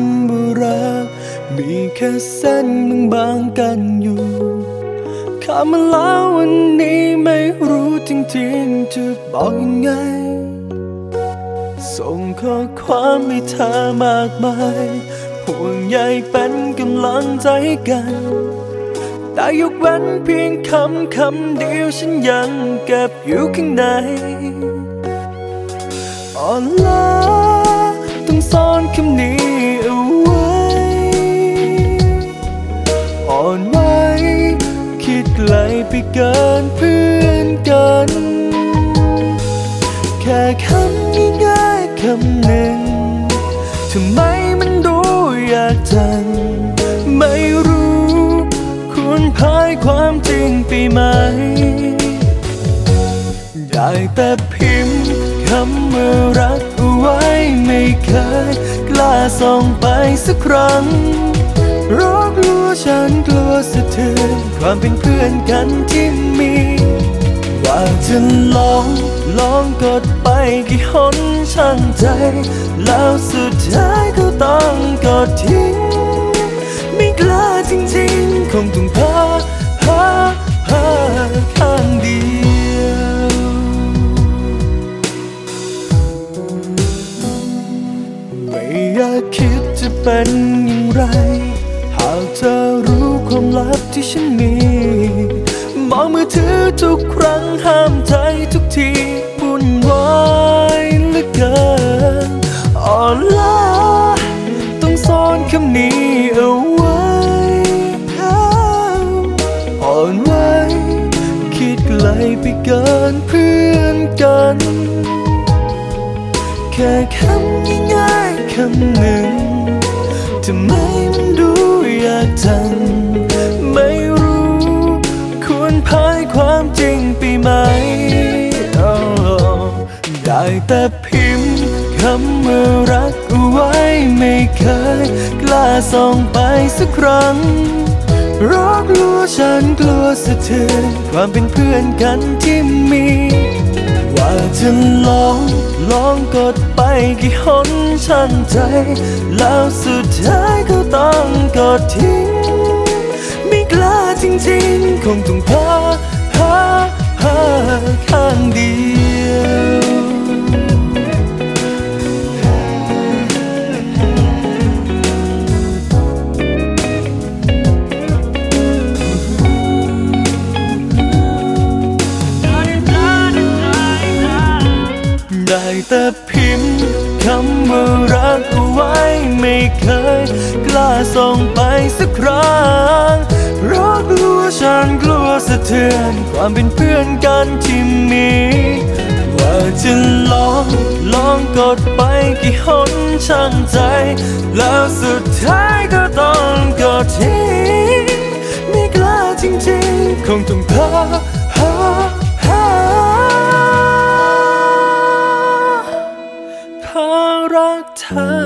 ำบุรามีแค่เส้นบางๆกันอยู่ข้ามาแล้ววันนี้ไม่รู้จริงๆจะบอกยังไง ส่งข้อความให้เธอมากมายห่วงใยเป็นกำลังใจกัน แต่ยกเว้นเพียงคำคำเดียวฉันยังเก็บอยู่ข้างในอ่อนล้าต้องซ่อนคำนี้ เกินเพื่อนกัน แค่คำง่ายๆคำหนึ่งทำไมมันดูยากจัง ไม่รู้ควรพายความจริงไปไหม ได้แต่พิมพ์คำว่ารักเอาไว้ไม่เคย กล้าส่องไปสักครั้งราะกล ฉันกลัวสะเทือนความเป็นเพื่อนกันที่มี ว่าจะลองลองกดไปกี่หนช่างใจ แล้วสุดท้ายก็ต้องกดทิ้ง ไม่กล้าจริงๆ คงต้องพาหาหาข้างเดียวไม่อยากคิดจะเป็นอย่างไร หากเธอรู้ความลับที่ฉันมี มองมือถือทุกครั้งห้ามใจทุกทีวุ่นวายเหลือเกินอ่อนล้าต้องซ่อนคำนี้เอาไว้อ่อนไหวคิดไกลไปเกินเพื่อนกันแค่คำง่ายๆคำหนึ่ง ทำไมมันดูยากจังไม่รู้ ควรพายความจริงไปไหม Oh ได้แต่พิมพ์คำว่ารักเอาไว้ไม่เคย กล้าส่องไปสักครั้งราะกลัวฉันกลัวสะเทือนความเป็นเพื่อนกันที่มี ว่าจะลองลองกดไปกี่หนช่างใจ แล้วสุดท้ายก็ต้องกดทิ้ง ไม่กล้าจริงๆ คงต้องพา แต่พิมพ์คำว่ารักเอาไว้ ไม่เคย กล้าส่งไปสักครั้งเพราะกลัวฉันกลัวสะเทือน ความเป็นเพื่อนกันที่มี ว่าจะลองลองกดไปกี่หนช่างใจ แล้วสุดท้ายก็ต้องกดทิ้งไม่กล้าจริงๆ คงต้อง time